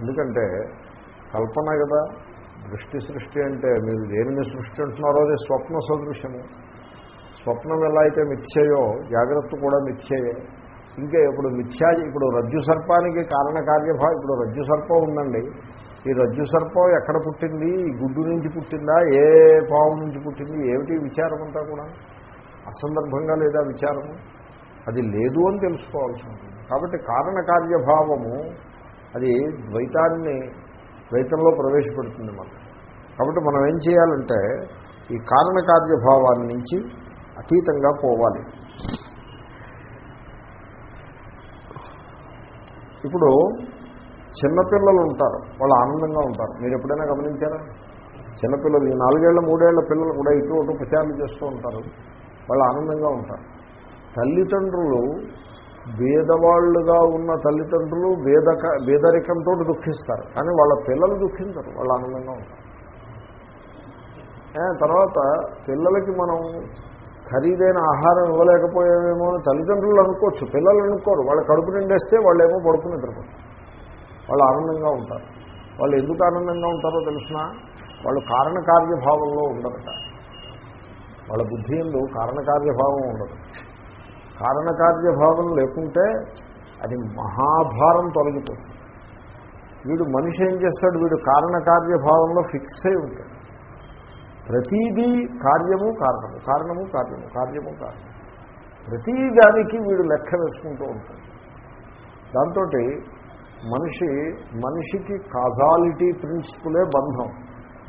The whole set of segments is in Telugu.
ఎందుకంటే కల్పన కదా దృష్టి సృష్టి అంటే మీరు దేనిని సృష్టి అంటున్నారో అదే స్వప్న సదృశ్యము. స్వప్నం ఎలా అయితే మిథ్యయో జాగ్రత్త కూడా మిథ్యయే. ఇంకా ఇప్పుడు మిథ్యా ఇప్పుడు రజ్జు సర్పానికి కారణ కార్యభా ఇప్పుడు రజ్జు సర్పం ఉందండి. ఈ రజ్జు సర్పం ఎక్కడ పుట్టింది? ఈ గుడ్డు నుంచి పుట్టిందా? ఏ పాము నుంచి పుట్టింది? ఏమిటి విచారం అంతా కూడా? అసందర్భంగా లేదా విచారము? అది లేదు అని తెలుసుకోవాల్సి ఉంటుంది. కాబట్టి కారణకార్యభావము అది ద్వైతాన్ని ద్వైతంలో ప్రవేశపెడుతుంది మనం కాబట్టి మనం ఏం చేయాలంటే ఈ కారణకార్యభావాన్ని నుంచి అతీతంగా పోవాలి. ఇప్పుడు చిన్నపిల్లలు ఉంటారు వాళ్ళు ఆనందంగా ఉంటారు. మీరు ఎప్పుడైనా గమనించారా? చిన్నపిల్లలు ఈ నాలుగేళ్ళ మూడేళ్ళ పిల్లలు కూడా ఇటు అటు ప్రచారం చేస్తూ ఉంటారు. వాళ్ళు ఆనందంగా ఉంటారు. తల్లిదండ్రులు భేదవాళ్ళుగా ఉన్న తల్లిదండ్రులు భేదక భేదరికంతో దుఃఖిస్తారు. కానీ వాళ్ళ పిల్లలు దుఃఖించరు. వాళ్ళు ఆనందంగా ఉంటారు. తర్వాత పిల్లలకి మనం ఖరీదైన ఆహారం ఇవ్వలేకపోయామేమో అని తల్లిదండ్రులు అనుకోవచ్చు. పిల్లలు అనుకోరు. వాళ్ళ కడుపు నిండేస్తే వాళ్ళు ఏమో పడుకుని నిద్రపోతారు వాళ్ళు ఆనందంగా ఉంటారు. వాళ్ళు ఎందుకు ఆనందంగా ఉంటారో తెలిసిన? వాళ్ళు కారణకార్యభావంలో ఉండరట. వాళ్ళ బుద్ధి ఎందు కారణకార్యభావం ఉండదు. కారణకార్యభావం లేకుంటే అది మహాభారం తొలగిపోతుంది. వీడు మనిషి ఏం చేస్తాడు? వీడు కారణకార్యభావంలో ఫిక్స్ అయి ఉంటాడు. ప్రతీదీ కార్యము కారణము కారణము కార్యము కార్యము కారణము. ప్రతీ దానికి వీడు లెక్క వేసుకుంటూ ఉంటాడు. దాంతో మనిషి మనిషికి కాజాలిటీ ప్రిన్సిపులే బంధం.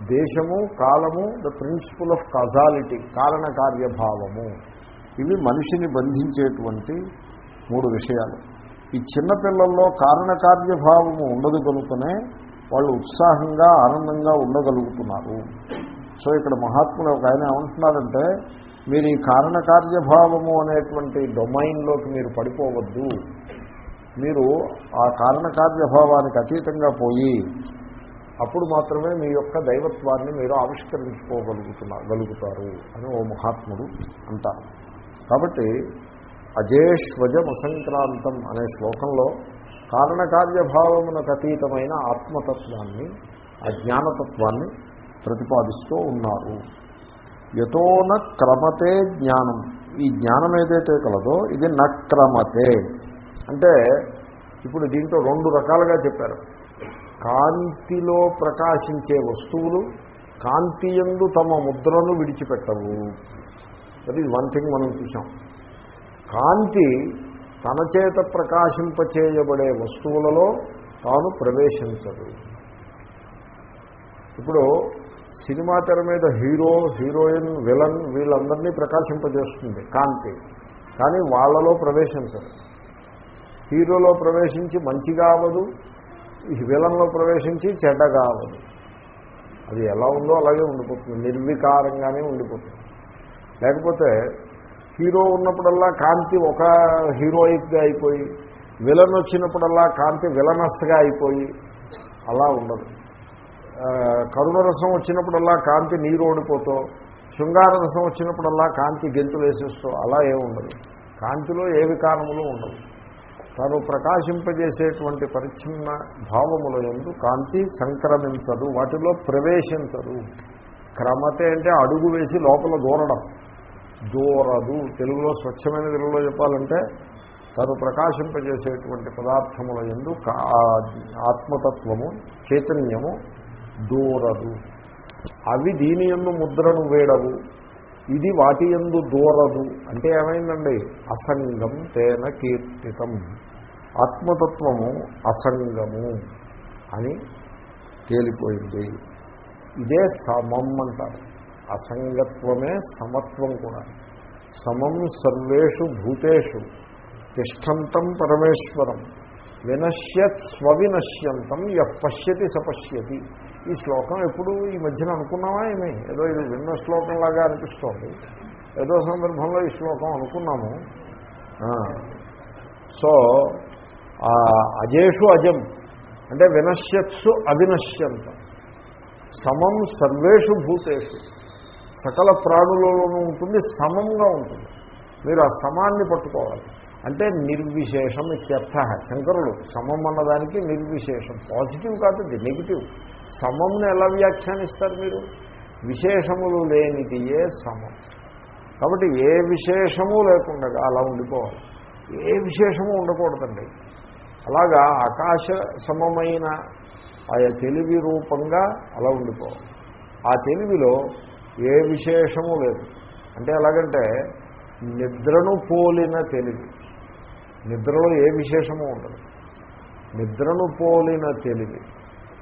దేశము కాలము ద ప్రిన్సిపుల్ ఆఫ్ కాజాలిటీ కారణకార్యభావము. ఇవి మనిషిని బంధించేటువంటి మూడు విషయాలు. ఈ చిన్నపిల్లల్లో కారణకార్యభావము ఉండదు కనుకనే వాళ్ళు ఉత్సాహంగా ఆనందంగా ఉండగలుగుతున్నారు. సో ఇక్కడ మహాత్ములు ఒక ఆయన ఏమంటున్నారంటే మీరు ఈ కారణకార్యభావము అనేటువంటి డొమైన్లోకి మీరు పడిపోవద్దు. మీరు ఆ కారణకార్యభావానికి అతీతంగా పోయి అప్పుడు మాత్రమే మీ యొక్క దైవత్వాన్ని మీరు ఆవిష్కరించుకోగలుగుతున్నారు గలుగుతారు అని ఓ మహాత్ముడు అంటారు. కాబట్టి అజేష్వజం సంక్రాంతం అనే శ్లోకంలో కారణకార్యభావమునకు అతీతమైన ఆత్మతత్వాన్ని ఆ జ్ఞానతత్వాన్ని ప్రతిపాదిస్తూ ఉన్నారు. యతోన క్రమతే జ్ఞానం. ఈ జ్ఞానం ఏదైతే కలదో ఇది నక్రమతే. అంటే ఇప్పుడు దీంట్లో రెండు రకాలుగా చెప్పారు. కాంతిలో ప్రకాశించే వస్తువులు కాంతి ఎందు తమ ముద్రను విడిచిపెట్టవు. దట్ ఈజ్ వన్ థింగ్ మనం చూసాం కాంతి తన చేత ప్రకాశింపచేయబడే వస్తువులలో తాను ప్రవేశించదు. ఇప్పుడు సినిమా తెర మీద హీరో హీరోయిన్ విలన్ వీళ్ళందరినీ ప్రకాశింపజేస్తుంది కాంతి. కానీ వాళ్ళలో ప్రవేశించదు. హీరోలో ప్రవేశించి మంచిగా అవ్వదు విలన్లో ప్రవేశించి చెడ్డగా అవ్వదు. అది ఎలా ఉందో అలాగే ఉండిపోతుంది. నిర్వికారంగానే ఉండిపోతుంది. లేకపోతే హీరో ఉన్నప్పుడల్లా కాంతి ఒక హీరోయిక్గా అయిపోయి విలన్ వచ్చినప్పుడల్లా కాంతి విలనస్గా అయిపోయి అలా ఉండదు. కరుణరసం వచ్చినప్పుడల్లా కాంతి నీరు ఓడిపోతూ శృంగార రసం వచ్చినప్పుడల్లా కాంతి గెంతులు వేసేస్తూ అలా ఏముండదు కాంతిలో ఏ వికారములు ఉండవు. తను ప్రకాశింపజేసేటువంటి పరిచ్ఛిన్న భావముల ఎందు కాంతి సంక్రమించదు వాటిలో ప్రవేశించదు. క్రమతే అంటే అడుగు వేసి లోపల దూరడం. దూరదు. తెలుగులో స్వచ్ఛమైన తెలుగులో చెప్పాలంటే తను ప్రకాశింపజేసేటువంటి పదార్థముల ఎందు ఆత్మతత్వము చైతన్యము దూరదు. అవి దీని ఎందు ముద్రను వేడవు. ఇది వాటి ఎందు దూరదు. అంటే ఏమైందండి? అసంగం తేన కీర్తితం. ఆత్మతత్వము అసంగము అని తేలిపోయింది. ఇదే సమం అంటారు. అసంగత్వమే సమత్వం కూడా. సమం సర్వేషు భూతేషు తిష్టంతం పరమేశ్వరం వినశ్యత్ స్వవినశ్యంతం పశ్యతి సపశ్యతి ఈ శ్లోకం ఎప్పుడు ఈ మధ్యన అనుకున్నామా ఏమి? ఏదో ఇది విన్న శ్లోకంలాగా అనిపిస్తోంది. ఏదో సందర్భంలో ఈ శ్లోకం అనుకున్నాము. సో అజేషు అజం అంటే వినశ్యత్సు అవినశ్యంతం. సమం సర్వేషు భూతేషు. సకల ప్రాణులలోనూ ఉంటుంది సమంగా ఉంటుంది. మీరు ఆ సమాన్ని పట్టుకోవాలి. అంటే నిర్విశేషం ఇత్యర్థ శంకరుడు సమం అన్నదానికి నిర్విశేషం. పాజిటివ్ కాదు ఇది నెగిటివ్. సమంను ఎలా వ్యాఖ్యానిస్తారు మీరు? విశేషములు లేనిదియే సమం. కాబట్టి ఏ విశేషము లేకుండా అలా ఉండిపోవాలి. ఏ విశేషము ఉండకూడదండి. అలాగా ఆకాశ సమమైన ఆయా తెలివి రూపంగా అలా ఉండిపోవాలి. ఆ తెలివిలో ఏ విశేషము లేదు. అంటే ఎలాగంటే నిద్రను పోలిన తెలివి. నిద్రలో ఏ విశేషము ఉండదు. నిద్రను పోలిన తెలివి.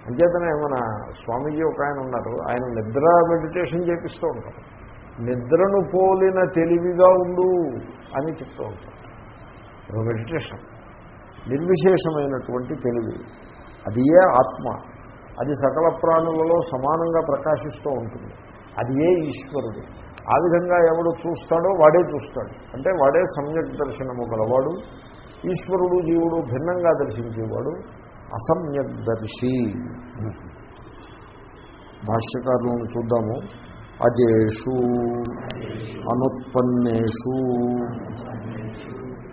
అంచేతనే మన స్వామీజీ ఒక ఆయన ఉన్నారు. ఆయన నిద్ర మెడిటేషన్ చేపిస్తూ ఉంటారు. నిద్రను పోలిన తెలివిగా ఉండు అని చెప్తూ ఉంటారు. మెడిటేషన్. నిర్విశేషమైనటువంటి తెలివి. అది ఏ ఆత్మ. అది సకల ప్రాణులలో సమానంగా ప్రకాశిస్తూ ఉంటుంది. అది ఏ ఈశ్వరుడు? ఆ విధంగా ఎవడు చూస్తాడో వాడే చూస్తాడు. అంటే వాడే సమ్యక్ దర్శనము గలవాడు ఈశ్వరుడు జీవుడు భిన్నంగా దర్శించేవాడు అసమ్యక్ దర్శి. భాష్యకారులను చూద్దాము. అజేషు అనుత్పన్నేషు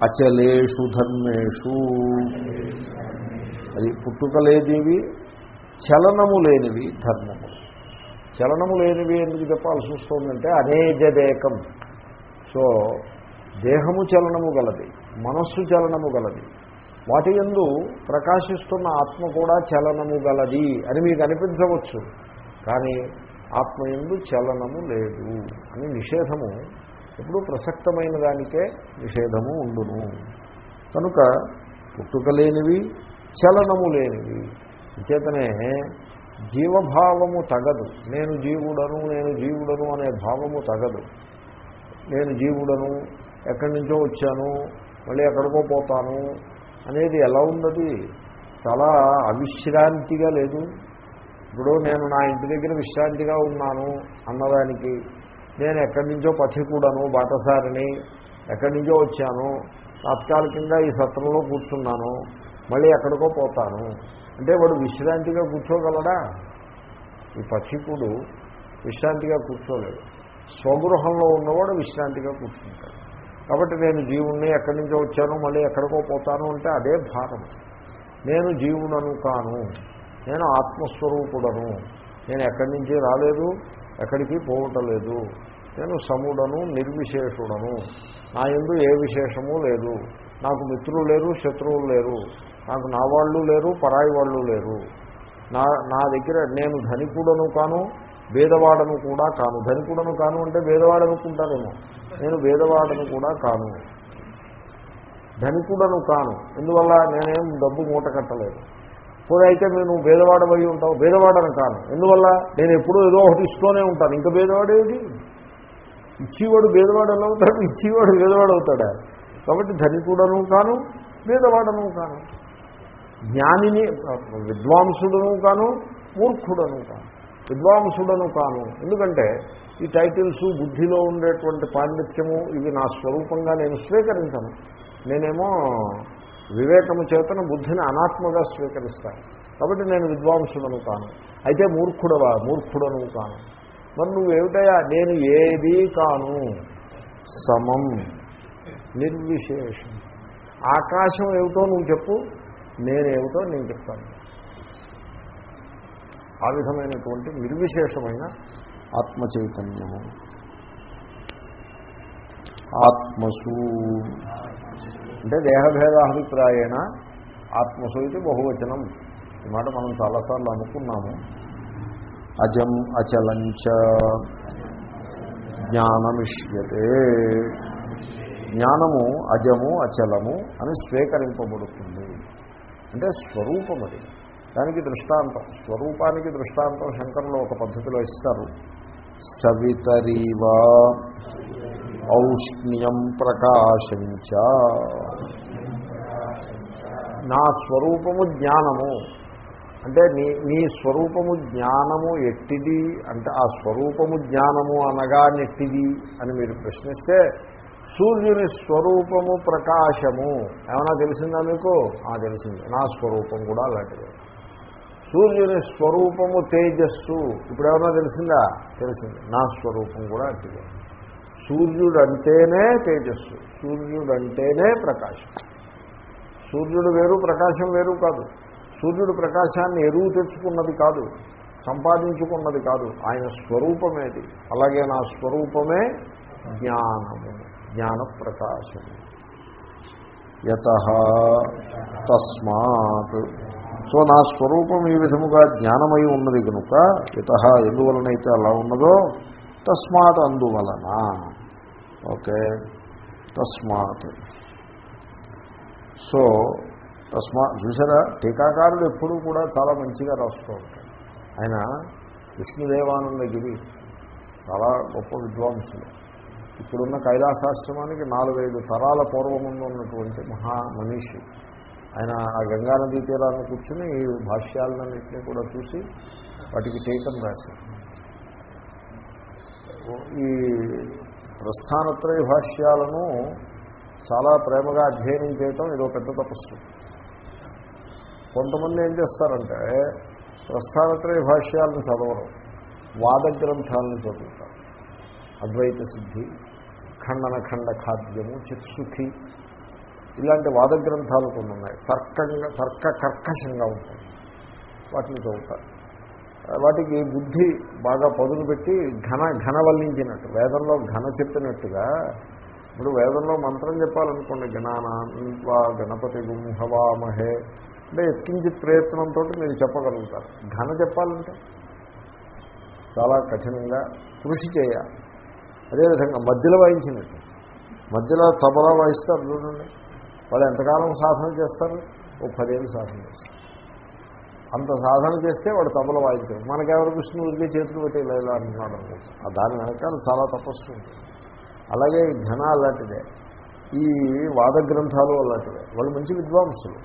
అచలేషు ధర్మేషు. అది పుట్టుక లేనివి చలనము లేనివి ధర్మము చలనము లేనివి ఎందుకు చెప్పాల్సి వస్తుందంటే అనేజదేకం సో దేహము చలనము గలది మనస్సు చలనము గలది. వాటి ఎందు ప్రకాశిస్తున్న ఆత్మ కూడా చలనము గలది అని మీకు అనిపించవచ్చు. కానీ ఆత్మ ఎందు చలనము లేదు అని నిషేధము ఎప్పుడు ప్రసక్తమైన దానికే నిషేధము ఉండును. కనుక పుట్టుక లేనివి చలనము లేనివి. చేతనే జీవభావము తగదు. నేను జీవుడను నేను జీవుడను అనే భావము తగదు. నేను జీవుడను ఎక్కడి నుంచో వచ్చాను మళ్ళీ ఎక్కడికో పోతాను అనేది ఎలా ఉన్నది? చాలా అవిశ్రాంతిగా లేదు. ఇప్పుడు నేను నా ఇంటి దగ్గర విశ్రాంతిగా ఉన్నాను అన్నదానికి నేను ఎక్కడి నుంచో పథికుడను బాటసారిని ఎక్కడి నుంచో వచ్చాను తాత్కాలికంగా ఈ సత్రంలో కూర్చున్నాను మళ్ళీ ఎక్కడికో పోతాను. అంటే వాడు విశ్రాంతిగా కూర్చోగలడా? ఈ పక్షికుడు విశ్రాంతిగా కూర్చోలేడు. స్వగృహంలో ఉన్నవాడు విశ్రాంతిగా కూర్చుంటాడు. కాబట్టి నేను జీవుణ్ణి ఎక్కడి నుంచో వచ్చాను మళ్ళీ ఎక్కడికో పోతాను అంటే అదే భారం. నేను జీవుడను కాను. నేను ఆత్మస్వరూపుడను. నేను ఎక్కడి నుంచి రాలేదు ఎక్కడికి పోవటలేదు. నేను సముడను నిర్విశేషుడను. నా ఎందు ఏ విశేషము లేదు. నాకు మిత్రులు లేరు శత్రువులు లేరు. నాకు నా వాళ్ళు లేరు పరాయి వాళ్ళు లేరు. నా నా దగ్గర నేను ధనికుడను కాను భేదవాడను కూడా కాను. ధనికుడను కాను అంటే భేదవాడనుకుంటానేమో నేను భేదవాడను కూడా కాను. ధనికుడను కాను. ఎందువల్ల నేనేం డబ్బు మూట కట్టలేదు. పోనీ అయితే నేను భేదవాడమై ఉంటావు భేదవాడను కాను. ఎందువల్ల? నేను ఎప్పుడూ ఏదో ఒకటి ఇస్తూనే ఉంటాను. ఇంకా భేదవాడేది ఇచ్చేవాడు భేదవాడు ఎలా అవుతాడు? ఇచ్చేవాడు భేదవాడు అవుతాడా? కాబట్టి ధనికుడను కాను భేదవాడను కాను. జ్ఞానిని విద్వాంసుడను కాను మూర్ఖుడను కాను. విద్వాంసుడను కాను. ఎందుకంటే ఈ టైటిల్స్ బుద్ధిలో ఉండేటువంటి పాండిత్యము ఇవి నా స్వరూపంగా నేను స్వీకరించను. నేనేమో వివేకము చేతన బుద్ధిని అనాత్మగా స్వీకరిస్తాను. కాబట్టి నేను విద్వాంసుడను కాను. అయితే మూర్ఖుడవా? మూర్ఖుడను కాను. మరి నువ్వేమిటయా నేను ఏది కాను? సమం. నిర్విశేషం. ఆకాశం ఏమిటో నువ్వు చెప్పు. నేనేమిటో నేను చెప్తాను. ఆ విధమైనటువంటి నిర్విశేషమైన ఆత్మ చైతన్యము ఆత్మసు. అంటే దేహభేదాభిప్రాయేణ ఆత్మసు ఇది బహువచనం. ఈ మాట మనం చాలాసార్లు అనుకున్నాము. అజం అచలంచ జ్ఞానమిష్యతే. జ్ఞానము అజము అచలము అని స్వీకరింపబడుతుంది. అంటే స్వరూపం అది. దానికి దృష్టాంతం. స్వరూపానికి దృష్టాంతం శంకరులు ఒక పద్ధతిలో ఇస్తారు. సవితరీవా ఔష్ణ్యం ప్రకాశంచ. నా స్వరూపము జ్ఞానము. అంటే నీ నీ స్వరూపము జ్ఞానము ఎట్టిది? అంటే ఆ స్వరూపము జ్ఞానము అనగా నెట్టిది అని మీరు ప్రశ్నిస్తే సూర్యుని స్వరూపము ప్రకాశము. ఏమైనా తెలిసిందా మీకు? ఆ తెలిసింది. నా స్వరూపం కూడా అలాంటిది. సూర్యుని స్వరూపము తేజస్సు. ఇప్పుడు ఏమైనా తెలిసిందా? తెలిసింది. నా స్వరూపం కూడా అట్టిదే. సూర్యుడంటేనే తేజస్సు. సూర్యుడు అంటేనే ప్రకాశం. సూర్యుడు వేరు ప్రకాశం వేరు కాదు. సూర్యుడు ప్రకాశాన్ని ఎరువు తెచ్చుకున్నది కాదు. సంపాదించుకున్నది కాదు. ఆయన స్వరూపమేది. అలాగే నా స్వరూపమే జ్ఞానము. జ్ఞానప్రకాశం. యత తస్మాత్. సో నా స్వరూపం ఈ విధముగా జ్ఞానమై ఉన్నది కనుక యత ఎందువలనైతే అలా ఉన్నదో తస్మాత్ అందువలన. ఓకే? తస్మాత్. సో తస్మా చూసారా టీకాకారుడు ఎప్పుడూ కూడా చాలా మంచిగా రాస్తూ ఉంటారు ఆయన విష్ణుదేవానందగిరి చాలా గొప్ప విద్వాంసులు. ఇప్పుడున్న కైలాసాశ్రమానికి నాలుగైదు తరాల పూర్వముందు ఉన్నటువంటి మహా మనీషి. ఆయన ఆ గంగానదీ తీరాన్ని కూర్చుని ఈ భాష్యాలన్నింటినీ కూడా చూసి వాటికి టీకం రాశారు. ఈ ప్రస్థానత్రయ భాష్యాలను చాలా ప్రేమగా అధ్యయనం చేయటం ఇదో పెద్ద తపస్సు. కొంతమంది ఏం చేస్తారంటే ప్రస్థానత్రయ భాష్యాలను చదవరు. వాద గ్రంథాలను చదువుతారు. అద్వైత సిద్ధి ఖండన ఖండ ఖాద్యము చిత్సుఖి ఇలాంటి వాద గ్రంథాలు కొన్ని ఉన్నాయి. తర్కంగా తర్క కర్కశంగా ఉంటాయి. వాటిని చదువుతారు. వాటికి బుద్ధి బాగా పదును పెట్టి ఘన ఘన వల్లించినట్టు వేదంలో ఘన చెప్పినట్టుగా ఇప్పుడు వేదంలో మంత్రం చెప్పాలనుకోండి గణానా గణపతి గుంహవామహే అంటే ఎత్కించిత్ ప్రయత్నంతో మీరు చెప్పగలుగుతారు. ఘన చెప్పాలంటే చాలా కఠినంగా కృషి చేయాలి. అదేవిధంగా మధ్యలో వాయించినట్టు. మధ్యలో తబలా వాయిస్తారు చూడండి వాళ్ళు ఎంతకాలం సాధన చేస్తారు? ఓ పదేళ్ళు సాధన చేస్తారు. అంత సాధన చేస్తే వాడు తబల వాయించారు మనకెవరు కృష్ణ ఉరికే చేతులు పెట్టి ఇలా అంటున్నాడు. అనుకుంటా దాని వెనకాల చాలా తపస్సు ఉంటుంది. అలాగే ఘన అలాంటిదే. ఈ వాద గ్రంథాలు అలాంటివే వాళ్ళు మంచి విద్వాంసులు.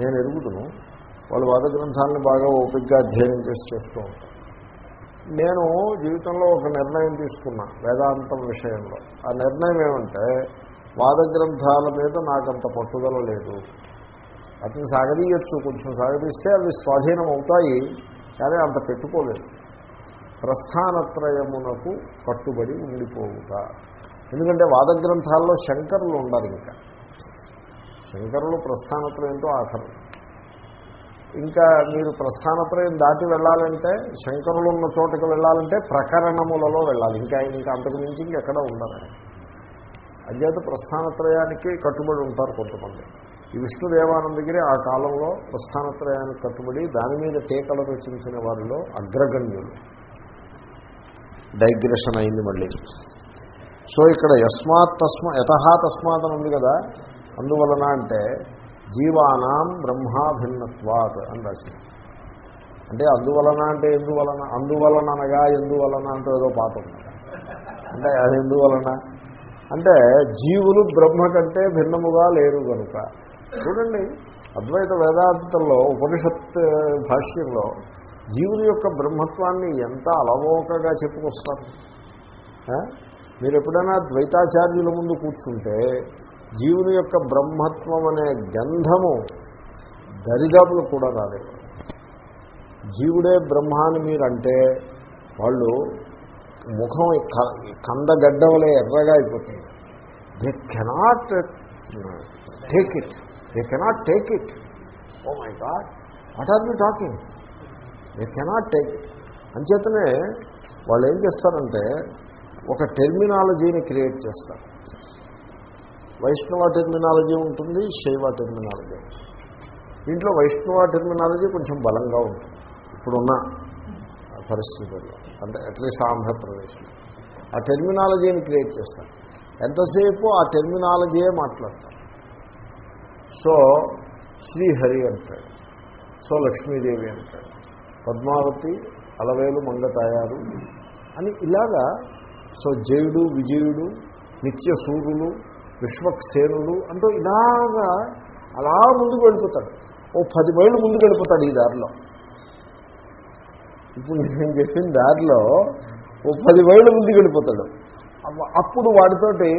నేను ఎరుగుతును వాళ్ళు వాద గ్రంథాలను బాగా ఓపికగా అధ్యయనం చేసి చేస్తూ ఉంటారు. నేను జీవితంలో ఒక నిర్ణయం తీసుకున్నా వేదాంతం విషయంలో. ఆ నిర్ణయం ఏమంటే వాద గ్రంథాల మీద నాకంత పట్టుదల లేదు. అతను సాగదీయచ్చు కొంచెం సాగదీస్తే అవి స్వాధీనం అవుతాయి కానీ అంత పెట్టుకోలేదు. ప్రస్థానత్రయమునకు కట్టుబడి ఉండిపోవుట. ఎందుకంటే వాద గ్రంథాల్లో శంకరులు ఉండాలి ఇంకా. శంకరులు ప్రస్థానత్రయంతో ఆఖరు. ఇంకా మీరు ప్రస్థానత్రయం దాటి వెళ్ళాలంటే శంకరులు ఉన్న చోటకి వెళ్ళాలంటే ప్రకరణములలో వెళ్ళాలి. ఇంకా ఇంకా అంతకు మించి ఇంకెక్కడ ఉండరు. అధ్యత ప్రస్థానత్రయానికి కట్టుబడి ఉంటారు కొంతమంది. ఈ విష్ణుదేవానందగిరి ఆ కాలంలో ప్రస్థానత్రయానికి కట్టుబడి దాని మీద టీకలు రచించిన వారిలో అగ్రగణ్యులు. డైగ్రెషన్ అయింది మళ్ళీ. సో ఇక్కడ యస్మాత్ తస్మా యథహా తస్మాత్ అని ఉంది కదా. అందువలన అంటే జీవానాం బ్రహ్మాభిన్నత్వాత్ అని రాసింది అంటే అందువలన అంటే ఎందువలన? అందువలన అనగా ఎందువలన అంటే ఏదో పాట ఉంది. అంటే అది ఎందువలన? అంటే జీవులు బ్రహ్మ కంటే భిన్నముగా లేరు కనుక చూడండి అద్వైత వేదాంతంలో ఉపనిషత్ భాష్యంలో జీవుని యొక్క బ్రహ్మత్వాన్ని ఎంత అలవోకగా చెప్పుకొస్తారు. మీరు ఎప్పుడైనా ద్వైతాచార్యుల ముందు కూర్చుంటే జీవుని యొక్క బ్రహ్మత్వం అనే గంధము దరిదాపులు కూడా రాలేదు జీవుడే బ్రహ్మ అని మీరంటే వాళ్ళు ముఖం కందగడ్డ వలె ఎర్రగా అయిపోతుంది. They cannot take it they cannot take it oh my god what are you talking they cannot take it అంచేతనే వాళ్ళు ఏం చేస్తారంటే ఒక టెర్మినాలజీని క్రియేట్ చేస్తారు. వైష్ణవ టెర్మినాలజీ ఉంటుంది శైవ టెర్మినాలజీ దీంట్లో వైష్ణవ టెర్మినాలజీ కొంచెం బలంగా ఉంటుంది. ఇప్పుడున్న పరిస్థితుల్లో అంటే అట్లీస్ట్ ఆంధ్రప్రదేశ్లో. ఆ టెర్మినాలజీని క్రియేట్ చేస్తారు. ఎంతసేపు ఆ టెర్మినాలజీయే మాట్లాడతారు? సో శ్రీహరి అంటాడు. సో లక్ష్మీదేవి అంటాడు. పద్మావతి అలవేలు మంగతాయారు అని ఇలాగా సో జయుడు విజయుడు నిత్య సూర్యులు విశ్వక్సేనుడు అంటూ ఇలాగా అలా ముందుకు వెళ్ళిపోతాడు. ఓ పది మైళ్ళు ముందుకు వెళ్ళిపోతాడు ఈ దారిలో. ఇప్పుడు నేను చెప్పిన దారిలో ఓ పది మైళ్ళు ముందుకు వెళ్ళిపోతాడు. అప్పుడు వాడితోటి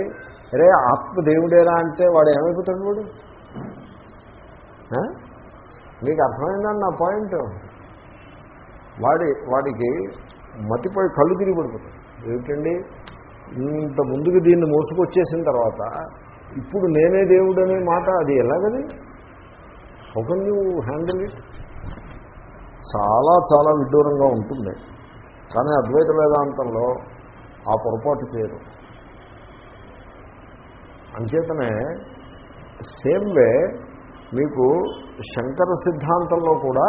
రే ఆత్మదేవుడేనా అంటే వాడు ఏమైపోతాడు వాడు? మీకు అర్థమైందండి నా పాయింట్? వాడి వాడికి మతిపోయి కళ్ళు తిరిగి పడిపోతాడు ఏమిటండి? ఇంత ముందుకు దీన్ని మోసుకొచ్చేసిన తర్వాత ఇప్పుడు నేనే దేవుడు అనే మాట అది ఎలాగది? How can you handle it చాలా చాలా విడ్డూరంగా ఉంటుంది. కానీ అద్వైత వేదాంతంలో ఆ పొరపాటు చేయరు. అంచేతనే సేమ్ వే మీకు శంకర సిద్ధాంతంలో కూడా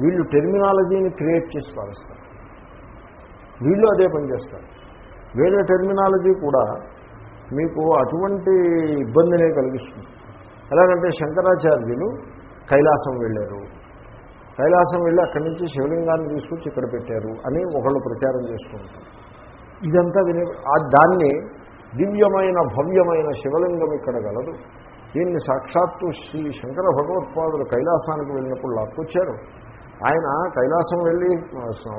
వీళ్ళు టెర్మినాలజీని క్రియేట్ చేసి పాలిస్తారు వీళ్ళు అదే పనిచేస్తారు వేరే టెర్మినాలజీ కూడా మీకు అటువంటి ఇబ్బందినే కలిగిస్తుంది. ఎలాగంటే శంకరాచార్యులు కైలాసం వెళ్ళారు. కైలాసం వెళ్ళి అక్కడి నుంచి శివలింగాన్ని తీసుకొచ్చి ఇక్కడ పెట్టారు అని ఒకళ్ళు ప్రచారం చేసుకుంటారు. ఇదంతా వినే దాన్ని దివ్యమైన భవ్యమైన శివలింగం ఇక్కడ గలదు. దీన్ని సాక్షాత్తు శ్రీ శంకర భగవత్పాదులు కైలాసానికి వెళ్ళినప్పుడు లాక్కొచ్చారు. ఆయన కైలాసం వెళ్ళి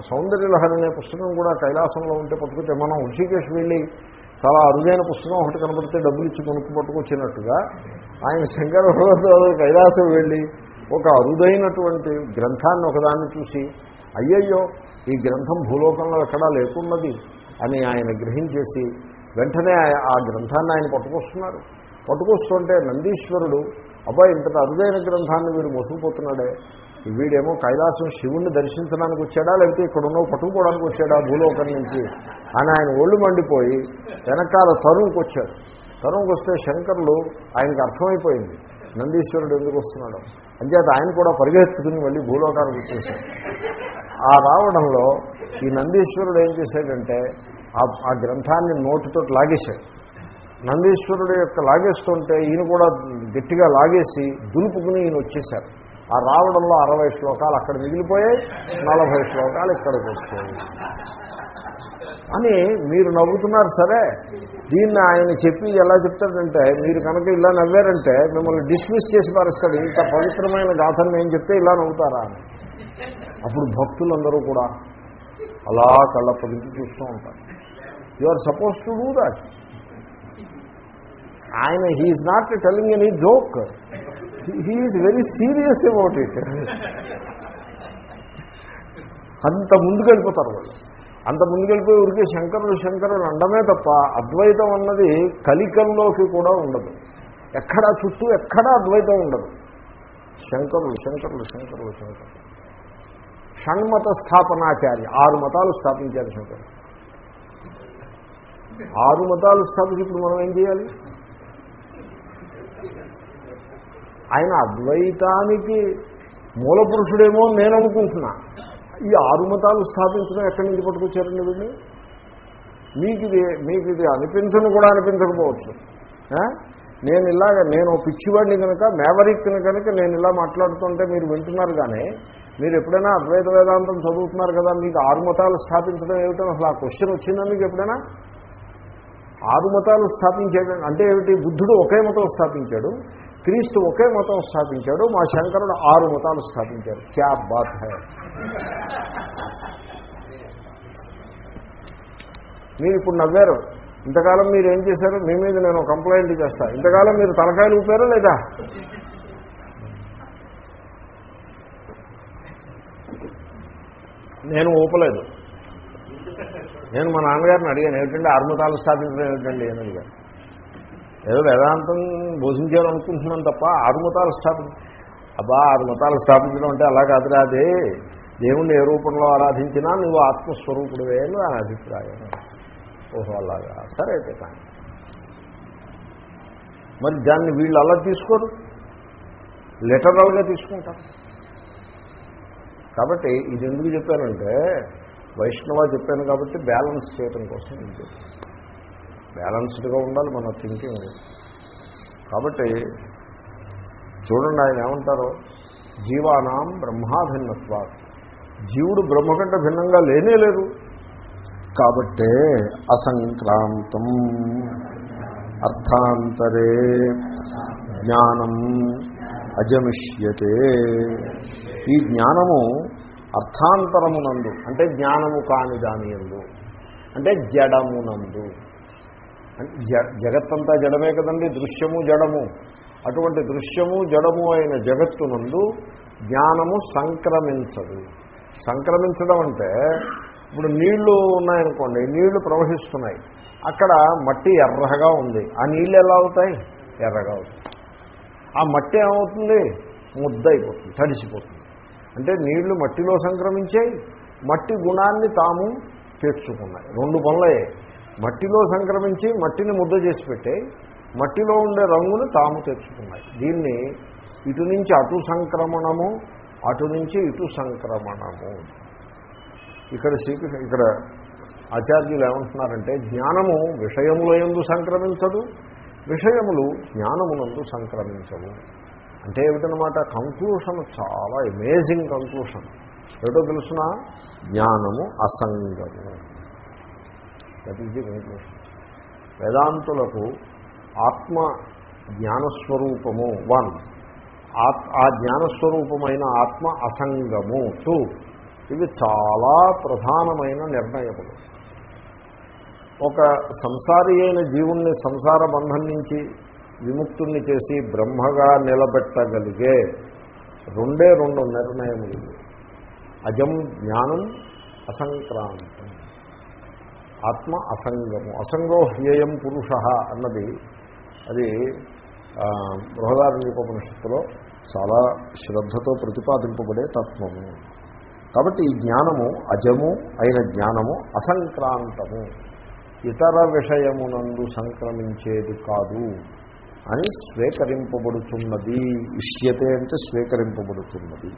సౌందర్యలహరి అనే పుస్తకం కూడా కైలాసంలో ఉంటే పట్టుకుంటే మనం హృషికేశ్ వెళ్ళి చాలా అరుదైన పుస్తకం ఒకటి కనబడితే డబ్బులు ఇచ్చి కొనుక్కు పట్టుకొచ్చినట్టుగా ఆయన శంకర కైలాసం వెళ్ళి ఒక అరుదైనటువంటి గ్రంథాన్ని ఒకదాన్ని చూసి అయ్యయ్యో ఈ గ్రంథం భూలోకంలో ఎక్కడా లేకున్నది అని ఆయన గ్రహించేసి వెంటనే ఆ గ్రంథాన్ని ఆయన పట్టుకొస్తున్నారు. పట్టుకొస్తుంటే నందీశ్వరుడు అబ్బాయి ఇంతటి అరుదైన గ్రంథాన్ని వీడు మోసుకుపోతున్నాడే వీడేమో కైలాసం శివుణ్ణి దర్శించడానికి వచ్చాడా లేకపోతే ఇక్కడ ఉన్న పట్టుకుపోవడానికి వచ్చాడా భూలోకం నుంచి అని ఆయన ఒళ్ళు మండిపోయి వెనకాల తరువుకు వచ్చాడు. తరువుకు వస్తే శంకరులు ఆయనకు అర్థమైపోయింది నందీశ్వరుడు ఎందుకు వస్తున్నాడు. అంచేత ఆయన కూడా పరిగెత్తుకుని మళ్ళీ భూలోకానికి వచ్చేసాడు ఆ రావడంలో ఈ నందీశ్వరుడు ఏం చేశాడంటే ఆ గ్రంథాన్ని నోటుతో లాగేశాడు. నందీశ్వరుడు యొక్క లాగేస్తుంటే ఈయన కూడా గట్టిగా లాగేసి దులుపుకుని ఈయన వచ్చేశారు. ఆ రావడంలో అరవై శ్లోకాలు అక్కడ మిగిలిపోయాయి నలభై శ్లోకాలు ఇక్కడికి వచ్చాయి అని మీరు నవ్వుతున్నారు సరే. దీన్ని ఆయన చెప్పి ఎలా చెప్తాడంటే మీరు కనుక ఇలా నవ్వారంటే మిమ్మల్ని డిస్మిస్ చేసి పారేస్తాడు. ఇంత పవిత్రమైన గాథను నేను చెప్తే ఇలా నవ్వుతారా అప్పుడు భక్తులందరూ కూడా అలా కళ్ళ పొదిగి చూస్తూ ఉంటారు. You are suppose to do that ఆయన he's not telling any joke he's very serious about it అంత ముందుకు వెళ్ళిపోతారు వాళ్ళు. అంత ముందుకెళ్ళిపోయి ఊరికే శంకరులు శంకరులు అండమే తప్ప అద్వైతం అన్నది కలికల్లోకి కూడా ఉండదు. ఎక్కడా చుట్టూ ఎక్కడా అద్వైతం ఉండదు. శంకరులు శంకరులు శంకరులు శంకరులు. షణ్మత స్థాపనాచార్య ఆరు మతాలు స్థాపించారు శంకరులు. ఆరు మతాలు స్థాపించి ఇప్పుడు మనం ఏం చేయాలి? ఆయన అద్వైతానికి మూల పురుషుడేమో నేను అనుకుంటున్నా. ఈ ఆరు మతాలు స్థాపించడం ఎక్కడి నుంచి పట్టుకొచ్చారండి వీడిని మీకు ఇది మీకు ఇది అనిపించను కూడా అనిపించకపోవచ్చు. నేను ఇలాగ నేను పిచ్చివాడిని కనుక మేవరిక్ని కనుక నేను ఇలా మాట్లాడుతుంటే మీరు వింటున్నారు కానీ మీరు ఎప్పుడైనా అద్వైత వేదాంతం చదువుతున్నారు కదా మీకు ఆరు మతాలు స్థాపించడం ఏమిటో అసలు ఆ క్వశ్చన్ వచ్చిందా మీకు ఎప్పుడైనా? ఆరు మతాలు స్థాపించేయడం అంటే ఏమిటి? బుద్ధుడు ఒకే మతం స్థాపించాడు. క్రీస్తు ఒకే మతం స్థాపించాడు మా శంకరుడు ఆరు మతాలు స్థాపించారు. క్యా బాత్ హై? మీరు ఇప్పుడు నవ్వారు. ఇంతకాలం మీరు ఏం చేశారు? మీ మీద నేను కంప్లైంట్ చేస్తా. ఇంతకాలం మీరు తలకాయలు ఊపారా లేదా? నేను ఊపలేదు. నేను మా నాన్నగారిని అడిగాను ఏమిటండి ఆరుమతాలు స్థాపించడం ఏమిటండి? అని అడిగాను. ఏదో వేదాంతం బోధించాలనుకుంటున్నాను తప్ప ఆరు మతాలు స్థాపించ అబ్బా ఆరు మతాలు స్థాపించడం అంటే అలా కాదురా అదే దేవుణ్ణి ఏ రూపంలో ఆరాధించినా నువ్వు ఆత్మస్వరూపుడువే అని నా అభిప్రాయం. ఓహో అలాగా. సరే అయితే కానీ. మరి దాన్ని వీళ్ళు అలా తీసుకోరు. లిటరల్గా తీసుకుంటారు. కాబట్టి ఇది ఎందుకు చెప్పానంటే వైష్ణవ చెప్పాను కాబట్టి బ్యాలెన్స్ చేయడం కోసం ఇది బ్యాలెన్స్డ్గా ఉండాలి మన థింకింగ్ కాబట్టి చూడండి ఆయన ఏమంటారు? జీవానాం బ్రహ్మాభిన్నత్వ జీవుడు బ్రహ్మ కంటే భిన్నంగా లేనే లేదు. కాబట్టే అసంక్రాంతం. అర్థాంతరే జ్ఞానం అజమిష్యతే. ఈ జ్ఞానము అర్థాంతరమునందు అంటే జ్ఞానము కాని దాని ఎందు అంటే జడమునందు జగత్తంతా జడమే కదండి దృశ్యము జడము. అటువంటి దృశ్యము జడము అయిన జగత్తునందు జ్ఞానము సంక్రమించదు. సంక్రమించడం అంటే ఇప్పుడు నీళ్ళు ఉన్నాయనుకోండి నీళ్ళు ప్రవహిస్తున్నాయి. అక్కడ మట్టి ఎర్రగా ఉంది. ఆ నీళ్ళు ఎలా అవుతాయి? ఎర్రగా అవుతాయి. ఆ మట్టి ఏమవుతుంది? ముద్ద అయిపోతుంది తడిసిపోతుంది. అంటే నీళ్ళు మట్టిలో సంక్రమించాయి మట్టి గుణాన్ని తాము తెచ్చుకున్నాయి. రెండు పనులయ్యాయి. మట్టిలో సంక్రమించి మట్టిని ముద్ద చేసి పెట్టే మట్టిలో ఉండే రంగును తాము తెచ్చుకున్నాయి. దీన్ని ఇటు నుంచి అటు సంక్రమణము అటు నుంచి ఇటు సంక్రమణము. ఇక్కడ శ్రీకృష్ణ ఇక్కడ ఆచార్యులు ఏమంటున్నారంటే జ్ఞానము విషయముల ఎందు సంక్రమించదు విషయములు జ్ఞానమునందు సంక్రమించవు. అంటే ఏమిటనమాట కంక్లూషన్ చాలా అమేజింగ్ కంక్లూషన్ ఏమిటో తెలుసిన? జ్ఞానము అసంగము. దట్ ఈజ్ ది కంక్లూషన్ వేదాంతులకు ఆత్మ జ్ఞానస్వరూపము వన్ ఆ జ్ఞానస్వరూపమైన ఆత్మ అసంగము టూ ఇవి చాలా ప్రధానమైన నిర్ణయములు. ఒక సంసారి అయిన జీవుణ్ణి సంసార బంధం నుంచి విముక్తుల్ని చేసి బ్రహ్మగా నిలబెట్టగలిగే రెండే రెండు నిర్ణయములు అజం జ్ఞానం అసంక్రాంతం. ఆత్మ అసంగము. అసంగో హ్యేయం పురుష అన్నది అది బృహదారణ్యోపనిషత్తులో చాలా శ్రద్ధతో ప్రతిపాదింపబడే తత్వము. కాబట్టి ఈ జ్ఞానము అజము అయిన జ్ఞానము అసంక్రాంతము. ఇతర విషయమునందు సంక్రమించేది కాదు అని స్వీకరింపబడుతున్నది. ఇష్యతే అంటే స్వీకరింపబడుతున్నది.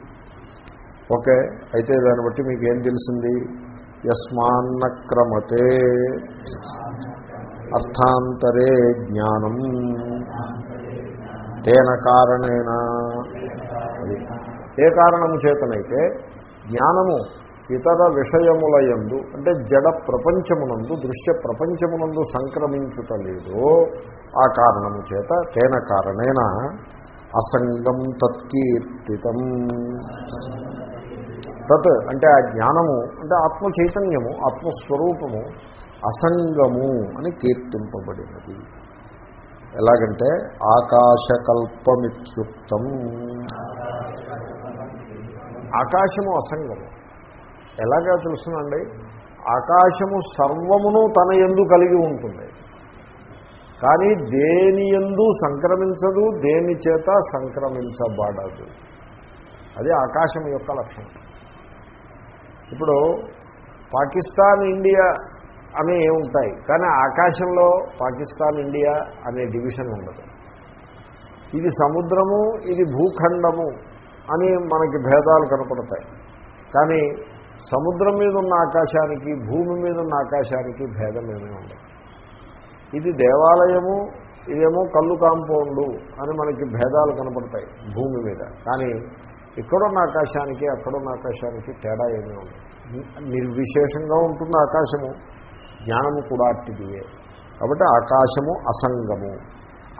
ఓకే అయితే దాన్ని బట్టి మీకు ఏం తెలిసింది? యస్మాన్న క్రమతే అర్థాంతరే జ్ఞానం. తేన కారణేన. అది ఏ కారణము చేతనైతే జ్ఞానము ఇతర విషయములయందు అంటే జడ ప్రపంచమునందు దృశ్య ప్రపంచమునందు సంక్రమించుట సంక్రమించుటలేదో ఆ కారణము చేత తేన కారణేన అసంగం తత్కీర్తితం. తత్ అంటే ఆ జ్ఞానము అంటే ఆత్మ చైతన్యము ఆత్మస్వరూపము అసంగము అని కీర్తింపబడినది. ఎలాగంటే ఆకాశకల్పమిత్యుక్తం. ఆకాశము అసంగము. ఎలాగా తెలుసునండి? ఆకాశము సర్వమును తన ఎందు కలిగి ఉంటుంది. కానీ దేని ఎందు సంక్రమించదు దేని చేత సంక్రమించబడదు. అది ఆకాశం యొక్క లక్షణం. ఇప్పుడు పాకిస్తాన్ ఇండియా అని ఉంటాయి కానీ ఆకాశంలో పాకిస్తాన్ ఇండియా అనే డివిజన్ ఉండదు. ఇది సముద్రము ఇది భూఖండము అని మనకి భేదాలు కనపడతాయి. కానీ సముద్రం మీద ఉన్న ఆకాశానికి భూమి మీద ఉన్న ఆకాశానికి భేదం ఏమీ ఉండదు. ఇది దేవాలయము ఇదేమో కళ్ళు కాంపౌండు అని మనకి భేదాలు కనపడతాయి భూమి మీద. కానీ ఇక్కడున్న ఆకాశానికి అక్కడున్న ఆకాశానికి తేడా ఏమీ ఉండదు. నిర్విశేషంగా ఉంటుంది ఆకాశము. జ్ఞానము కూడా అట్టిదివే. కాబట్టి ఆకాశము అసంగము.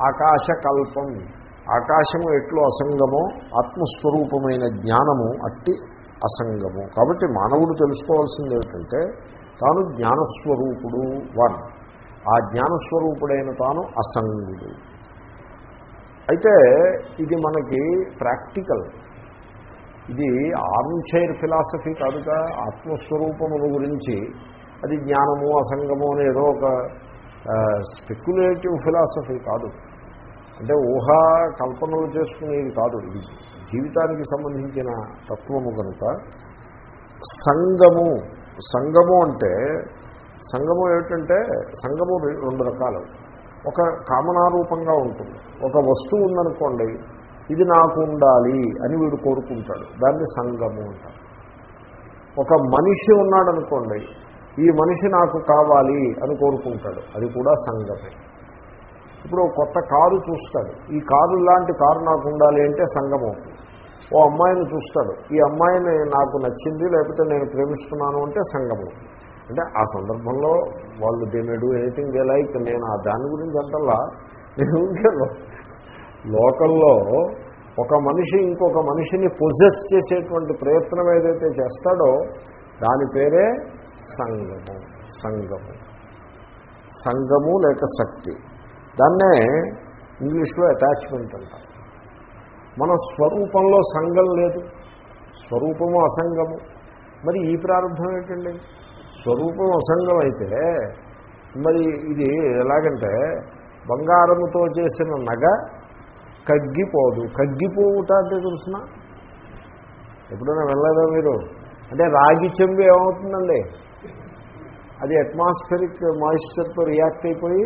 ఆకాశకల్పం. ఆకాశము ఎట్లు అసంగమో ఆత్మస్వరూపమైన జ్ఞానము అట్టి అసంగము. కాబట్టి మానవుడు తెలుసుకోవాల్సింది ఏమిటంటే తాను జ్ఞానస్వరూపుడు వన్. ఆ జ్ఞానస్వరూపుడైన తాను అసంగుడు. అయితే ఇది మనకి ప్రాక్టికల్. ఇది ఆర్మ్ చైర్ ఫిలాసఫీ కాదుగా ఆత్మస్వరూపముల గురించి. అది జ్ఞానము అసంగము అని ఏదో ఒక స్పెక్యులేటివ్ ఫిలాసఫీ కాదు. అంటే ఊహా కల్పనలు చేసుకునేది కాదు. ఇది జీవితానికి సంబంధించిన తత్వము కనుక. సంగము సంగము అంటే సంగము ఏమిటంటే సంగము రెండు రకాలు. ఒక కామనారూపంగా ఉంటుంది. ఒక వస్తువు ఉందనుకోండి ఇది నాకు ఉండాలి అని వీడు కోరుకుంటాడు. దాన్ని సంగము అంటారు. ఒక మనిషి ఉన్నాడనుకోండి ఈ మనిషి నాకు కావాలి అని కోరుకుంటాడు. అది కూడా సంగమే. ఇప్పుడు కొత్త కారు చూస్తాడు. ఈ కారు లాంటి కారు నాకు ఉండాలి అంటే సంగమం. అవుతుంది ఓ అమ్మాయిని చూస్తాడు. ఈ అమ్మాయిని నాకు నచ్చింది లేకపోతే నేను ప్రేమిస్తున్నాను అంటే సంగం అవుతుంది అంటే ఆ సందర్భంలో వాళ్ళు దేమేడు ఎనీథింగ్ దే లైక్ నేను ఆ దాని గురించి అంటల్లా. నేను లోకల్లో ఒక మనిషి ఇంకొక మనిషిని పొజెస్ చేసేటువంటి ప్రయత్నం ఏదైతే చేస్తాడో దాని పేరే సంగము సంగము. సంగము లేక శక్తి. దాన్నే ఇంగ్లీష్లో అటాచ్మెంట్ అంటారు. మన స్వరూపంలో సంగం లేదు. స్వరూపము అసంగము. మరి ఈ ప్రారంభం ఏంటండి? స్వరూపం అసంగం అయితే మరి ఇది ఎలాగంటే బంగారముతో చేసిన నగ కగ్గిపోదు. కగ్గిపోవుట అంటే తెలుసిన? ఎప్పుడైనా వెళ్ళలేదా మీరు? అంటే రాగి చెంబు ఏమవుతుందండి? అది అట్మాస్ఫిరిక్ మాయిశ్చర్తో రియాక్ట్ అయిపోయి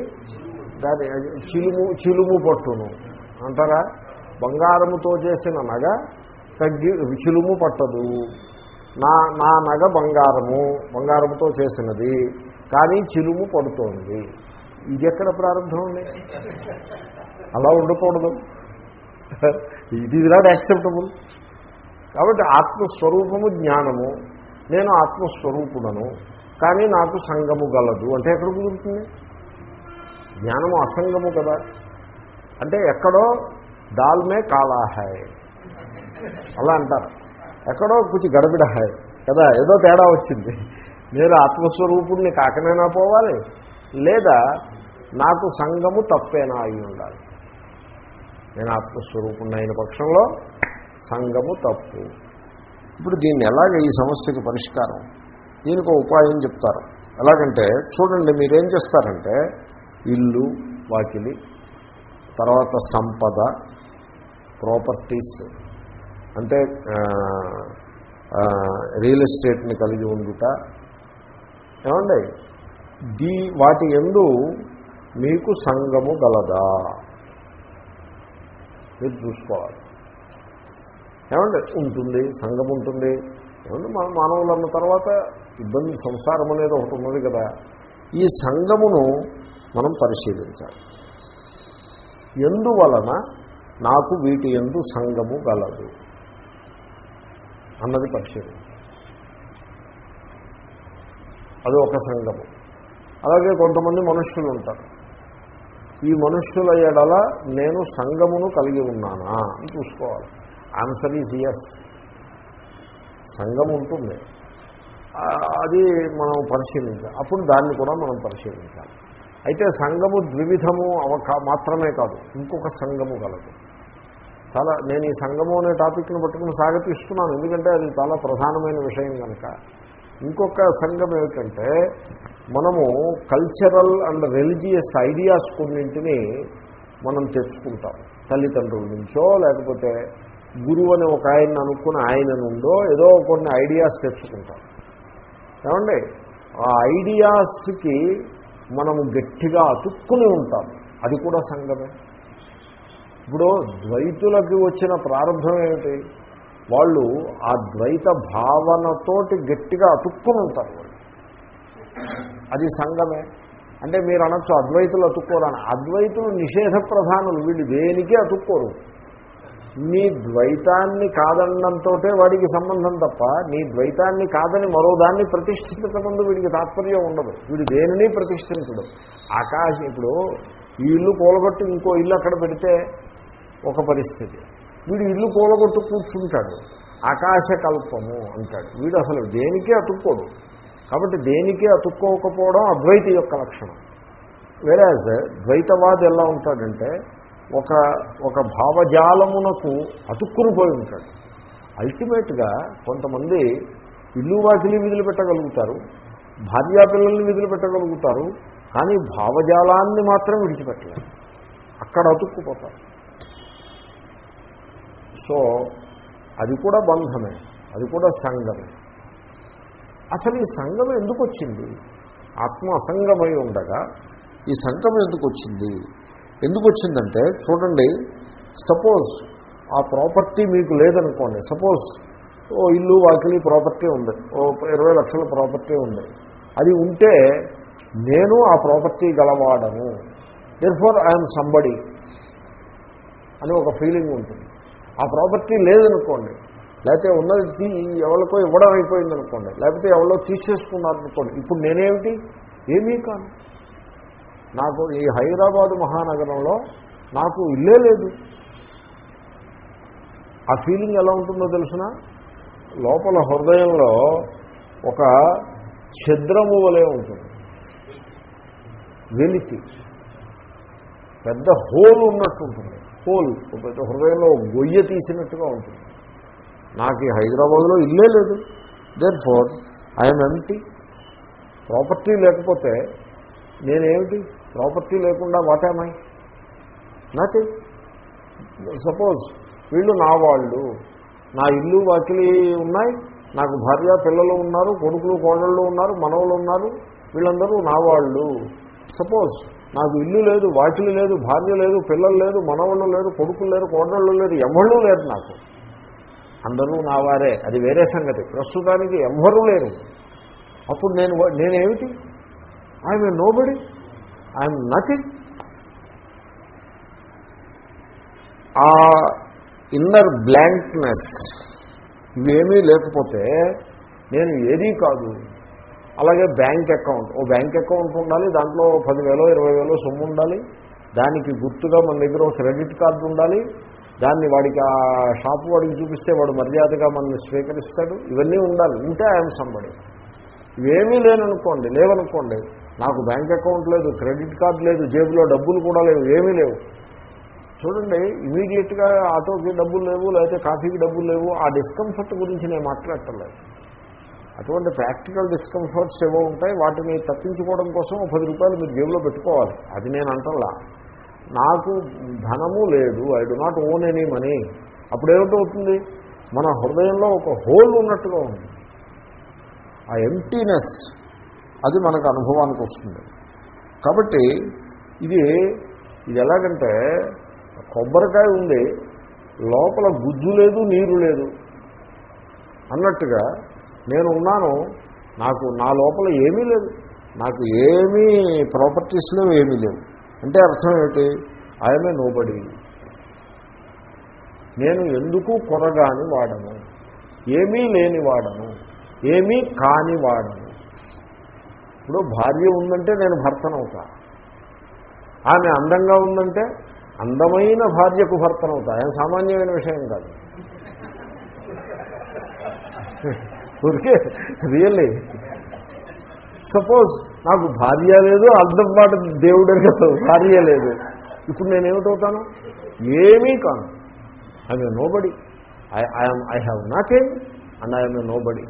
దాని చిలుము చిలుము పట్టును. అంటారా? బంగారముతో చేసిన నగ తగ్గి చిలుము పట్టదు. నా నా నగ బంగారము బంగారముతో చేసినది కానీ చిలుము పడుతోంది. ఇది ఎక్కడ ప్రారంభం అలా ఉండకూడదు. ఇట్ ఈజ్ నాట్ యాక్సెప్టబుల్ కాబట్టి ఆత్మస్వరూపము జ్ఞానము. నేను ఆత్మస్వరూపుడను. కానీ నాకు సంగము గలదు. అంటే ఎక్కడ కుదురుతుంది? జ్ఞానము అసంగము కదా. అంటే ఎక్కడో దాల్మే కాలా హాయ్ అలా అంటారు. ఎక్కడో కొంచెం గడబిడ హాయ్ కదా. ఏదో తేడా వచ్చింది. నేను ఆత్మస్వరూపుణ్ణి కాకనైనా పోవాలి. లేదా నాకు సంగము తప్పేనా అయి ఉండాలి. నేను ఆత్మస్వరూపుణ్ణి అయిన పక్షంలో సంగము తప్పు. ఇప్పుడు దీన్ని ఎలాగ ఈ సమస్యకు పరిష్కారం? దీనికి ఒక ఉపాయం చెప్తారు. ఎలాగంటే చూడండి మీరేం చేస్తారంటే ఇల్లు వాకిలి తర్వాత సంపద ప్రాపర్టీస్ అంటే రియల్ ఎస్టేట్ని కలిగి ఉండుట. ఏమండి? దీ వాటి ఎందు మీకు సంగము గలదా? మీరు చూసుకోవాలి. ఏమండి? ఉంటుంది సంఘం ఉంటుంది. ఏమంటే మన మానవులు అన్న తర్వాత ఇబ్బంది సంసారం అనేది ఒకటి ఉన్నది కదా. ఈ సంఘమును మనం పరిశీలించాలి. ఎందువలన నాకు వీటి ఎందు సంఘము గలదు? అన్నది పరిశీలించాలి. అది ఒక సంఘము. అలాగే కొంతమంది మనుషులు ఉంటారు. ఈ మనుష్యుల ఎడల నేను సంఘమును కలిగి ఉన్నానా అని చూసుకోవాలి. ఆన్సర్ ఈజ్ ఎస్ సంఘం ఉంటుంది. అది మనం పరిశీలించాలి. అప్పుడు దాన్ని కూడా మనం పరిశీలించాలి. అయితే సంఘము ద్వివిధము అవక మాత్రమే కాదు ఇంకొక సంఘము కలదు. చాలా నేను ఈ సంఘము అనే టాపిక్ని పట్టుకుని సాగతిస్తున్నాను ఎందుకంటే అది చాలా ప్రధానమైన విషయం కనుక. ఇంకొక సంఘం ఏమిటంటే మనము కల్చరల్ అండ్ రిలీజియస్ ఐడియాస్ కొన్నింటిని మనం తెచ్చుకుంటాం. తల్లిదండ్రుల నుంచో లేకపోతే గురువు అని ఒక ఆయన అనుకుని ఆయన నుండో ఏదో కొన్ని ఐడియాస్ తెచ్చుకుంటాం. ఏమండి? ఆ ఐడియాస్కి మనము గట్టిగా అతుక్కుని ఉంటాం. అది కూడా సంగమే ఇప్పుడు ద్వైతులకి వచ్చిన ప్రారంభం ఏమిటి? వాళ్ళు ఆ ద్వైత భావనతోటి గట్టిగా అతుక్కుని ఉంటారు. వాళ్ళు అది సంగమే. అంటే మీరు అనొచ్చు అద్వైతులు అతుక్కోరని. అద్వైతులు నిషేధ ప్రధానులు. వీళ్ళు దేనికి అతుక్కోరు. నీ ద్వైతాన్ని కాదనడంతో వాడికి సంబంధం తప్ప నీ ద్వైతాన్ని కాదని మరో దాన్ని ప్రతిష్ఠించకముందు వీడికి తాత్పర్యం ఉండదు. వీడు దేనిని ప్రతిష్ఠించడు. ఆకాశం ఇప్పుడు ఈ ఇల్లు కూలగొట్టి ఇంకో ఇల్లు అక్కడ పెడితే ఒక పరిస్థితి. వీడు ఇల్లు కూలగొట్టు కూర్చుంటాడు. ఆకాశ కల్పము అంటాడు. వీడు అసలు దేనికే అతుక్కోడు? కాబట్టి దేనికే అతుక్కోకపోవడం అద్వైత యొక్క లక్షణం. వేరాజ్ ద్వైతవాది ఎలా ఉంటాడంటే ఒక ఒక భావజాలమునకు అతుక్కుని పోయి ఉంటాడు. అల్టిమేట్గా కొంతమంది ఇల్లు వాకిలి విధులు పెట్టగలుగుతారు భార్యాపిల్లల్ని విధులు పెట్టగలుగుతారు కానీ భావజాలాన్ని మాత్రం విడిచిపెట్టలేదు అక్కడ అతుక్కుపోతారు. సో అది కూడా బంధమే అది కూడా సంఘమే అసలు ఈ సంఘం ఎందుకు వచ్చింది? ఆత్మ అసంగమై ఉండగా ఈ సంఘం ఎందుకు వచ్చింది? ఎందుకు వచ్చిందంటే చూడండి సపోజ్ ఆ ప్రాపర్టీ మీకు లేదనుకోండి సపోజ్ ఓ ఇల్లు వాకిలి ప్రాపర్టీ ఉంది ఓ ఇరవై లక్షల ప్రాపర్టీ ఉంది. అది ఉంటే నేను ఆ ప్రాపర్టీ గలవాడను. దేర్ ఫోర్ ఐఎమ్ సంబడి అని ఒక ఫీలింగ్ ఉంటుంది. ఆ ప్రాపర్టీ లేదనుకోండి లేకపోతే ఉన్నది తీ ఎవరికో ఇవ్వడం అయిపోయింది అనుకోండి లేకపోతే ఎవరో తీసేసుకున్నారు అనుకోండి ఇప్పుడు నేనేమిటి? ఏమీ కాను నాకు ఈ హైదరాబాదు మహానగరంలో నాకు ఇల్లే లేదు. ఆ ఫీలింగ్ ఎలా ఉంటుందో తెలిసిన? లోపల హృదయంలో ఒక ఛద్రము వలె ఉంటుంది. వెలితి. పెద్ద హోల్ ఉన్నట్టు ఉంటుంది. హోల్ హృదయంలో గొయ్య తీసినట్టుగా ఉంటుంది. నాకు ఈ హైదరాబాద్లో ఇల్లే లేదు. Therefore I'm empty property లేకపోతే నేనేమిటి? ప్రాపర్టీ లేకుండా వాటామై నథింగ్ సపోజ్ వీళ్ళు నా వాళ్ళు నా ఇల్లు వాకిలి ఉన్నాయి నాకు భార్య పిల్లలు ఉన్నారు కొడుకులు కోడళ్ళు ఉన్నారు మనవలు ఉన్నారు వీళ్ళందరూ నా వాళ్ళు. సపోజ్ నాకు ఇల్లు లేదు వాకిలు లేదు భార్య లేదు పిల్లలు లేదు మనవళ్ళు లేరు కొడుకులు లేరు కోడళ్ళు లేరు ఎవళ్ళు లేరు నాకు. అందరూ నా వారే. అది వేరే సంగతి. ప్రస్తుతానికి ఎవ్వరూ లేరు. అప్పుడు నేను నేనేమిటి? I'm a nobody I'm nothing ఆ ఇన్నర్ బ్లాంక్నెస్ ఇవేమీ లేకపోతే నేను ఏదీ కాదు. అలాగే బ్యాంక్ అకౌంట్. ఓ బ్యాంక్ అకౌంట్ ఉండాలి దాంట్లో పదివేలో ఇరవై వేలో సొమ్ము ఉండాలి దానికి గుర్తుగా మన దగ్గర ఒక క్రెడిట్ కార్డు ఉండాలి దాన్ని వాడికి ఆ షాపు వాడికి చూపిస్తే వాడు మర్యాదగా మనల్ని స్వీకరిస్తాడు. ఇవన్నీ ఉండాలి. ఉంటే ఐఎమ్ సంబడి. ఇవేమీ లేననుకోండి లేవనుకోండి. నాకు బ్యాంక్ అకౌంట్ లేదు క్రెడిట్ కార్డు లేదు జేబులో డబ్బులు కూడా లేవు ఏమీ లేవు. చూడండి ఇమీడియట్గా ఆటోకి డబ్బులు లేవు లేకపోతే కాఫీకి డబ్బులు లేవు ఆ డిస్కంఫర్ట్ గురించి నేను మాట్లాడటలేదు అటువంటి ప్రాక్టికల్ డిస్కంఫర్ట్స్ ఏవో ఉంటాయి వాటిని తప్పించుకోవడం కోసం పది రూపాయలు మీరు జేబులో పెట్టుకోవాలి. అది నేను అంటలా. నాకు ధనము లేదు I do not own any money. అప్పుడేమిటవుతుంది మన హృదయంలో ఒక హోల్ ఉన్నట్టుగా ఉంది. ఆ ఎంటీనెస్ అది మనకు అనుభవానికి వస్తుంది. కాబట్టి ఇది ఇది ఎలాగంటే కొబ్బరికాయ ఉంది లోపల గుజ్జు లేదు నీరు లేదు. అన్నట్టుగా నేను ఉన్నాను నాకు నా లోపల ఏమీ లేదు. నాకు ఏమీ ప్రాపర్టీస్ లేవు ఏమీ లేవు. అంటే అర్థం ఏమిటి? ఆయమే నోబడి నేను ఎందుకు కొరగాని వాడను? ఏమీ లేని వాడను. ఏమీ కాని వాడను. ఇప్పుడు భార్య ఉందంటే నేను భర్తనవుతా. ఆమె అందంగా ఉందంటే అందమైన భార్యకు భర్తనవుతా. ఆయన సామాన్యమైన విషయం కాదు. ఊరికే రియల్లీ. సపోజ్ నాకు భార్య లేదు అర్థం పాటు దేవుడే కదా భార్య లేదు. ఇప్పుడు నేనేమిటవుతాను ఏమీ కాను. I'm nobody. I I'm I have nothing and I'm nobody.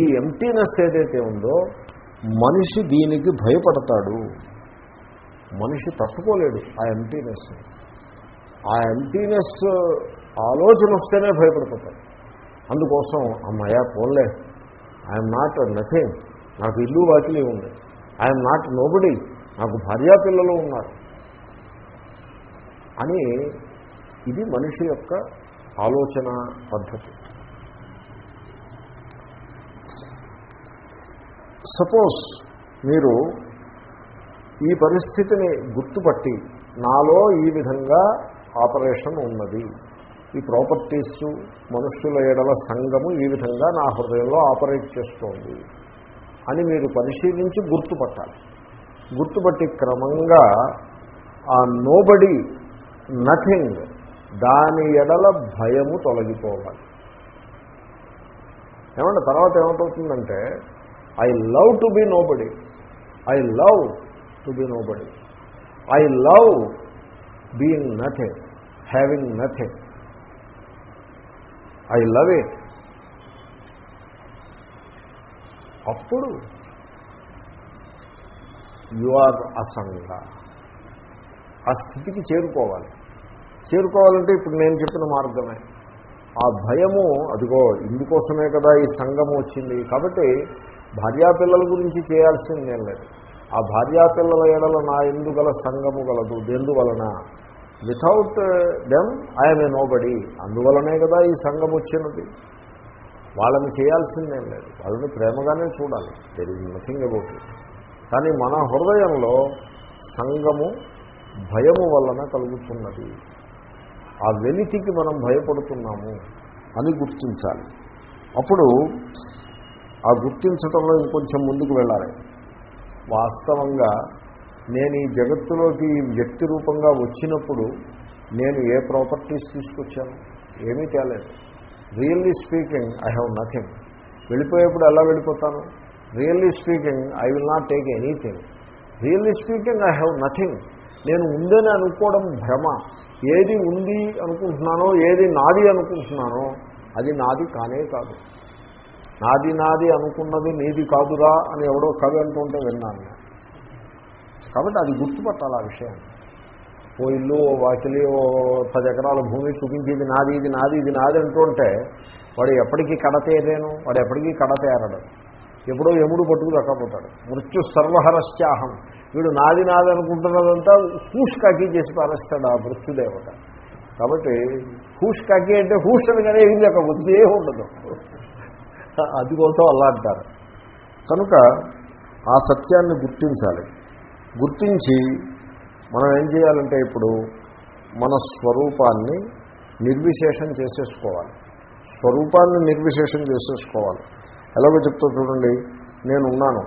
ఈ ఎంటీనెస్ ఏదైతే ఉందో మనిషి దీనికి భయపడతాడు. మనిషి తట్టుకోలేడు ఆ ఎంటీనెస్. ఆ ఎంటీనెస్ ఆలోచన వస్తేనే భయపడిపోతాడు. అందుకోసం అమ్మాయ పోన్లే. ఐఎమ్ నాట్ నథింగ్ నాకు ఇల్లు వాకిలి ఉంది. ఐఎమ్ నాట్ నోబడి నాకు భార్యాపిల్లలు ఉన్నారు. అని ఇది మనిషి యొక్క ఆలోచన పద్ధతి. సపోజ్ మీరు ఈ పరిస్థితిని గుర్తుపట్టి నాలో ఈ విధంగా ఆపరేషన్ ఉన్నది. ఈ ప్రాపర్టీస్ మనుష్యుల ఎడల సంఘము ఈ విధంగా నా హృదయంలో ఆపరేట్ చేస్తోంది అని మీరు పరిశీలించి గుర్తుపట్టాలి. గుర్తుపట్టి క్రమంగా ఆ నోబడి నథింగ్ దాని ఎడల భయము తొలగిపోవాలి. ఏమంటే తర్వాత ఏమిటవుతుందంటే I love to be nobody I love to be nobody I love being nothing having nothing I love it. అప్పుడు యు ఆర్ అసంగ. ఆ స్థితికి చేరుకోవాలి. చేరుకోవాలంటే ఇప్పుడు నేను చెప్పిన మార్గమే. ఆ భయము అదిగో ఇందుకోసమే కదా ఈ సంఘము వచ్చింది. కాబట్టి భార్యాపిల్లల గురించి చేయాల్సింది నేను లేదు. ఆ భార్యాపిల్లల ఎడల నా ఎందుగల సంఘము గలదు? ఎందువలన without them I'm a nobody అందువలనే కదా ఈ సంఘం వచ్చినది. వాళ్ళని చేయాల్సిందేం లేదు. వాళ్ళని ప్రేమగానే చూడాలి. There is nothing about it కానీ మన హృదయంలో సంఘము భయము వలన కలుగుతున్నది. ఆ వెలితికి మనం భయపడుతున్నాము అని గుర్తించాలి. అప్పుడు ఆ గుర్తించడంలో ఇంకొంచెం ముందుకు వెళ్ళాలి. వాస్తవంగా నేను ఈ జగత్తులోకి వ్యక్తి రూపంగా వచ్చినప్పుడు నేను ఏ ప్రాపర్టీస్ తీసుకొచ్చాను? ఏమీ తేలేదు. Really speaking I have nothing వెళ్ళిపోయేప్పుడు ఎలా వెళ్ళిపోతాను? Really speaking I will not take anything really speaking I have nothing నేను ఉందని అనుకోవడం భ్రమ. ఏది ఉంది అనుకుంటున్నానో ఏది నాది అనుకుంటున్నానో అది నాది కానే కాదు. నాది నాది అనుకున్నది నీది కాదురా అని ఎవడో కవి అంటుంటే విన్నాను. కాబట్టి అది గుర్తుపట్టాలి ఆ విషయం. ఓ ఇల్లు ఓ వాకిలి ఓ పది ఎకరాల భూమి చూపించేది నాది ఇది నాది ఇది నాది అంటుంటే వాడు ఎప్పటికీ కడతేరేను వాడు ఎప్పటికీ కడతేరడు ఎప్పుడో ఎముడు పట్టుకు దక్కపోతాడు. మృత్యు సర్వహరస్యాహం వీడు నాది నాది అనుకుంటున్నదంతా హూష్కాకి చేసి పారేస్తాడు ఆ మృత్యుదేవత. కాబట్టి హూష్కాకి అంటే హూష్ అని కానీ ఏం లేక బుద్ధి ఉండదు. అది అలా అంటారు. కనుక ఆ సత్యాన్ని గుర్తించాలి. గుర్తించి మనం ఏం చేయాలంటే ఇప్పుడు మన స్వరూపాన్ని నిర్విశేషం చేసేసుకోవాలి. స్వరూపాన్ని నిర్విశేషం చేసేసుకోవాలి. ఎలాగో చెప్తా చూడండి నేను ఉన్నాను.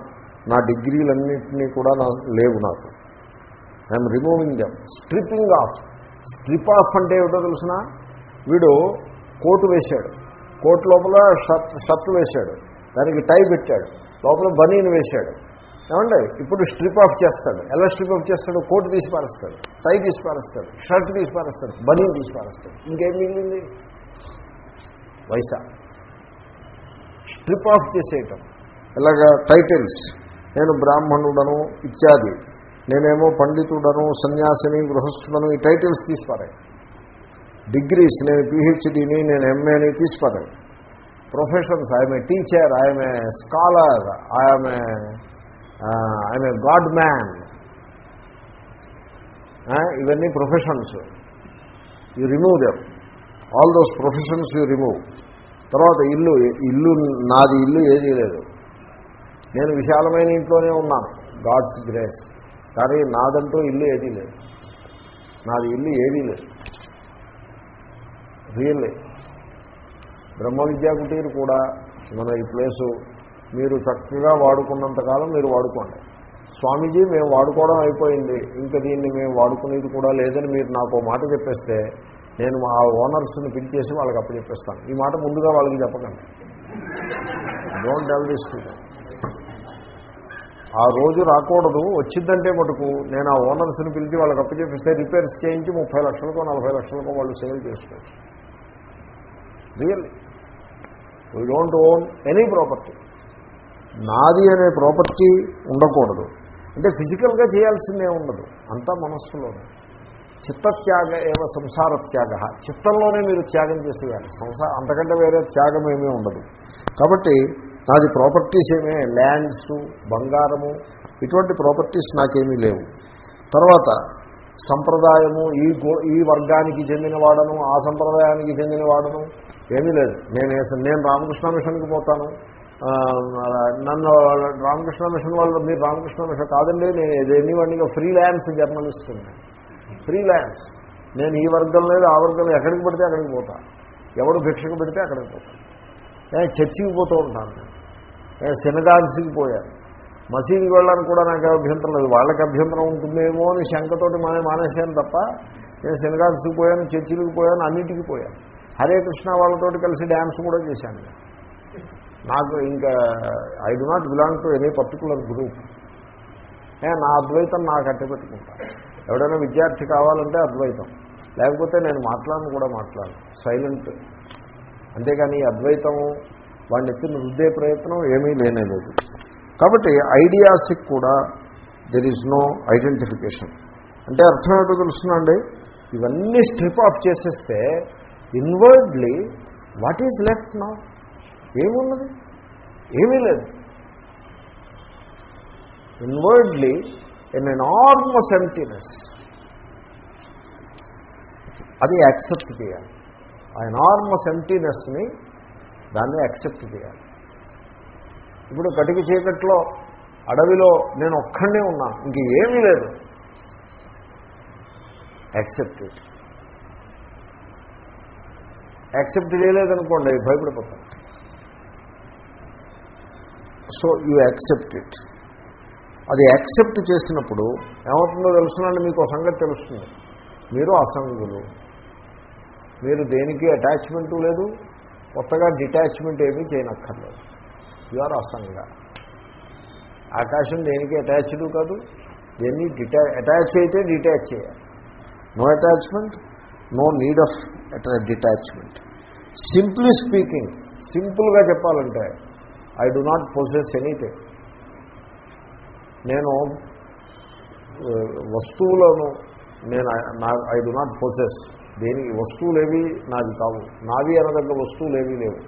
నా డిగ్రీలన్నింటినీ కూడా నా లేవు నాకు. I'm removing them stripping off strip off అంటే ఏమిటో తెలిసిన? వీడు కోటు వేశాడు. కోట్ లోపల షర్ట్ షర్ట్ వేశాడు. దానికి టై పెట్టాడు. లోపల బనీన్ వేశాడు. ఏమండి? ఇప్పుడు స్ట్రిప్ ఆఫ్ చేస్తాడు. ఎలా స్ట్రిప్ ఆఫ్ చేస్తాడు? కోట్ తీసి పారేస్తాడు. టై తీసి పారేస్తాడు. షర్ట్ తీసి పారేస్తాడు. బనీన్ తీసి పారేస్తాడు. ఇంకేం మిగిలింది? వైసా స్ట్రిప్ ఆఫ్ చేసేయటం. ఇలాగా టైటిల్స్ నేను బ్రాహ్మణుడను ఇత్యాది. నేనేమో పండితుడను సన్యాసిని గృహస్థుడను ఈ టైటిల్స్ తీసిపారాయి డిగ్రీస్ నేను పిహెచ్డీని నేను ఎంఏని తీసిపారాయి professions I'm a teacher I'm a scholar I'm a I'm a god man ఇవన్నీ professions you remove them all those professions you remove తర్వాత ఇల్లు ఇల్లు నాది ఇల్లు ఏదీ లేదు. నేను విశాలమైన ఇంట్లోనే ఉన్నాను. గాడ్స్ గ్రేస్ కానీ నాదంటూ ఇల్లు ఏదీ లేదు. నాది ఇల్లు ఏదీ లేదు. రియల్లీ బ్రహ్మ విద్యా కుటీరు కూడా మన ఈ ప్లేసు మీరు చక్కగా వాడుకున్నంతకాలం మీరు వాడుకోండి. స్వామీజీ మేము వాడుకోవడం అయిపోయింది. ఇంకా దీన్ని మేము వాడుకునేది కూడా లేదని మీరు నాకు మాట చెప్పేస్తే నేను ఆ ఓనర్స్ని పిలిచేసి వాళ్ళకి అప్పచెప్పేస్తాను. ఈ మాట ముందుగా వాళ్ళకి చెప్పకండి. డోంట్ టెల్ దిస్ ఆ రోజు రాకూడదు. వచ్చిందంటే మటుకు నేను ఆ ఓనర్స్ని పిలిచి వాళ్ళకి అప్పచెప్పిస్తే రిపేర్స్ చేయించి ముప్పై లక్షలకో నలభై లక్షలకో వాళ్ళు సేల్ చేసుకోవచ్చు. Really we don't own any property నాది అనే ప్రాపర్టీ ఉండకూడదు. అంటే ఫిజికల్గా చేయాల్సిందే ఉండదు. అంతా మనస్సులోనే. చిత్తత్యాగ ఏవ సంసార త్యాగ. చిత్తంలోనే మీరు త్యాగం చేసేయాలి. సంసార అంతకంటే వేరే త్యాగం ఏమీ ఉండదు. కాబట్టి నాది ప్రాపర్టీస్ ఏమే? ల్యాండ్స్ బంగారము ఇటువంటి ప్రాపర్టీస్ నాకేమీ లేవు. తర్వాత సంప్రదాయము ఈ ఈ వర్గానికి చెందిన వాడను ఆ సంప్రదాయానికి చెందిన వాడను ఏమీ లేదు. నేను నేను రామకృష్ణ మిషన్కి పోతాను. నన్ను రామకృష్ణ మిషన్ వాళ్ళు మీరు రామకృష్ణ మిషన్ కాదండి నేను ఎన్ని వాడిగా freelance journalist freelance నేను ఈ వర్గం లేదు ఆ వర్గం లేదు. ఎక్కడికి పడితే అక్కడికి పోతా. ఎవడు భిక్షకు పెడితే అక్కడికి పోతా. నేను చర్చికి పోతూ ఉంటాను. నేను నేను సినగాన్స్కి పోయాను మసీదుకి వెళ్ళడానికి కూడా నాకు అభ్యంతరం లేదు. వాళ్ళకి అభ్యంతరం ఉంటుందేమో అని శంకతోటి మానే మానేశాను తప్ప నేను సినగాన్స్కి పోయాను చర్చిలకు పోయాను అన్నిటికీ పోయాను హరే కృష్ణ వాళ్ళతోటి కలిసి డ్యాన్స్ కూడా చేశాను నేను. నాకు ఇంకా I do not belong to any particular group. నా అద్వైతం నాకు అట్టపెట్టుకుంటా ఎవడైనా విద్యార్థి కావాలంటే అద్వైతం. లేకపోతే నేను మాట్లాడను కూడా మాట్లాడను. సైలెంట్ అంతేకాని అద్వైతం వాడిని ఎత్తిన రుద్దే ప్రయత్నం ఏమీ లేనేలేదు కాబట్టి ఐడియాస్కి కూడా దెర్ ఈజ్ నో ఐడెంటిఫికేషన్ అంటే అర్థం ఏంటో తెలుస్తుందండి ఇవన్నీ స్ట్రిప్ ఆఫ్ చేసేస్తే ఇన్వర్డ్లీ వాట్ ఈజ్ లెఫ్ట్ నా ఏమున్నది? ఏమీ లేదు. ఇన్వర్డ్లీ ఎన్ ఎనార్మస్ ఎంటీనెస్ అది యాక్సెప్ట్ చేయాలి. ఆ ఎనార్మస్ ఎంటీనెస్ని దాన్ని యాక్సెప్ట్ చేయాలి. ఇప్పుడు కటిక చీకట్లో అడవిలో నేను ఒక్కడే ఉన్నాను ఇంక ఏమీ లేదు. యాక్సెప్ట్ యాక్సెప్ట్ చేయలేదనుకోండి భయపడిపోతాను సో యూ యాక్సెప్ట్ ఇట్. అది యాక్సెప్ట్ చేసినప్పుడు ఏమవుతుందో తెలుసునండి మీకు ఒక సంగతి తెలుస్తుంది. మీరు అసంగులు. మీరు దేనికి అటాచ్మెంటు లేదు కొత్తగా డిటాచ్మెంట్ ఏమీ చేయనక్కర్లేదు. You are అసంగ. ఆకాశం దేనికి అటాచ్డ్ కాదు దేన్ని డిటా అటాచ్ అయితే డిటాచ్ చేయాలి. No attachment no need of detachment. Simply speaking సింపుల్గా చెప్పాలంటే I do not possess anything. నేను వస్తువులను నేను నా ఐ డు నాట్ పొజెస్ దేని వస్తువులేవి నాది కావు. నావి అనదగ్గ వస్తువులేవి లేవు.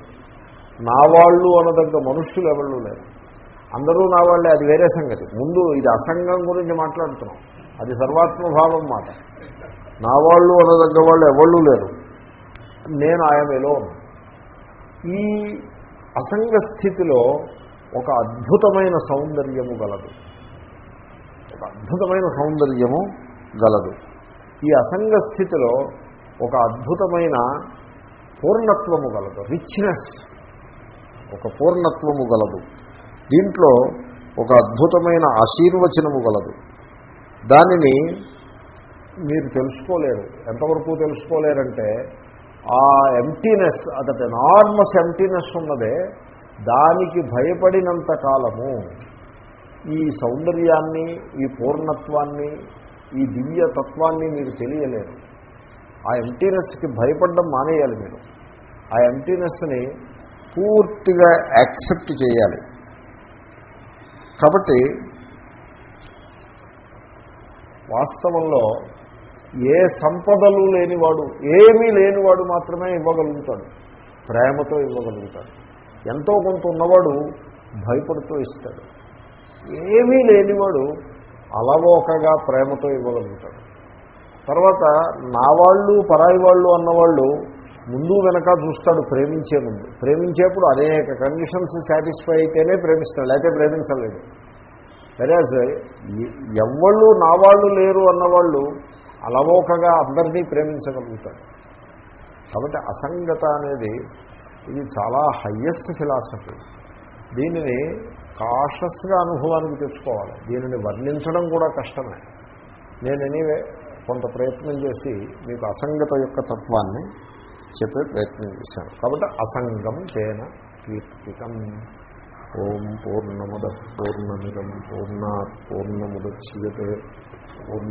నా వాళ్ళు అనదగ్గ మనుష్యులు ఎవళ్ళు లేరు. అందరూ నా వాళ్ళే అది వేరే సంగతి. ముందు ఇది అసంగం గురించి మాట్లాడుతున్నాం. అది సర్వాత్మభావం మాట. నా వాళ్ళు అనదగ్గ వాళ్ళు ఎవళ్ళు లేరు. నేను ఆయన ఈ అసంగ స్థితిలో ఒక అద్భుతమైన సౌందర్యము గలదు. ఒక అద్భుతమైన సౌందర్యము గలదు. ఈ అసంగ స్థితిలో ఒక అద్భుతమైన పూర్ణత్వము గలదు. రిచ్నెస్ ఒక పూర్ణత్వము గలదు. దీంట్లో ఒక అద్భుతమైన ఆశీర్వచనము గలదు. దానిని మీరు తెలుసుకోలేరు. ఎంతవరకు తెలుసుకోలేరంటే ఆ ఎంటీనెస్ అదట నార్మస్ ఎంటీనెస్ ఉన్నదే దానికి భయపడినంత కాలము ఈ సౌందర్యాన్ని ఈ పూర్ణత్వాన్ని ఈ దివ్య తత్వాన్ని మీరు తెలియలేరు. ఆ ఎంటీనెస్కి భయపడడం మానేయాలి మీరు. ఆ ఎంటీనెస్ని పూర్తిగా యాక్సెప్ట్ చేయాలి. కాబట్టి వాస్తవంలో ఏ సంపదలు లేనివాడు ఏమీ లేనివాడు మాత్రమే ఇవ్వగలుగుతాడు. ప్రేమతో ఇవ్వగలుగుతాడు. ఎంతో కొంత ఉన్నవాడు భయపడుతూ ఇస్తాడు. ఏమీ లేనివాడు అలవోకగా ప్రేమతో ఇవ్వగలుగుతాడు. తర్వాత నా వాళ్ళు పరాయి వాళ్ళు అన్నవాళ్ళు ముందు వెనక చూస్తాడు ప్రేమించే ముందు. ప్రేమించేప్పుడు అనేక కండిషన్స్ సాటిస్ఫై అయితేనే ప్రేమిస్తాడు లేకపోతే ప్రేమించలేదు. సరే ఎవళ్ళు నా వాళ్ళు లేరు అన్నవాళ్ళు అలవోకగా అందరినీ ప్రేమించగలుగుతాడు. కాబట్టి అసంగత అనేది ఇది చాలా హయ్యెస్ట్ ఫిలాసఫీ దీనిని కాషస్గా అనుభవానికి తెచ్చుకోవాలి. దీనిని వర్ణించడం కూడా కష్టమే. నేను ఎనీవే కొంత ప్రయత్నం చేసి మీకు అసంగత యొక్క తత్వాన్ని చెప్పే ప్రయత్నం చేశాను. కాబట్టి అసంగం తేన కీర్తితం. ఓం పూర్ణముద పూర్ణమిదం పూర్ణాత్ పూర్ణముద్యతే పూర్ణ